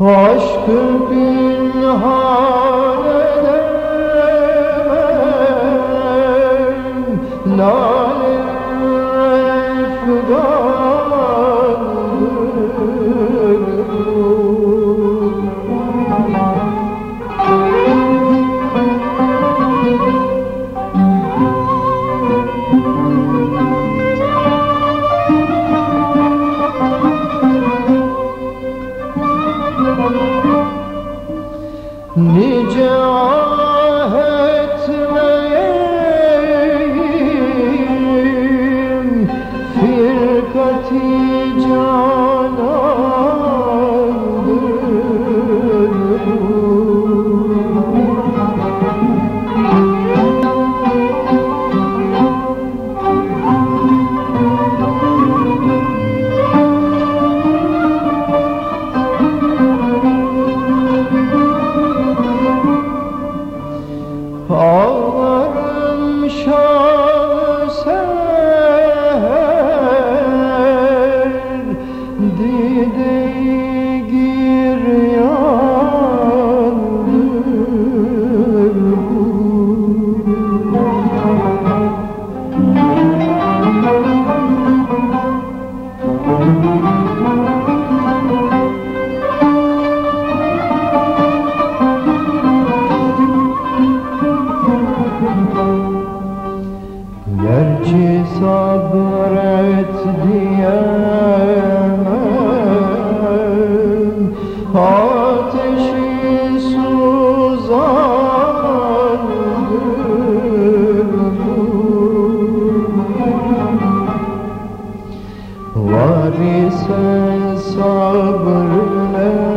Aşkı pinhan edemem Nice ahetleyim Firkati canandır Oh. Gerçi sabret diyemem. Ateşi suzandır Var ise sabrın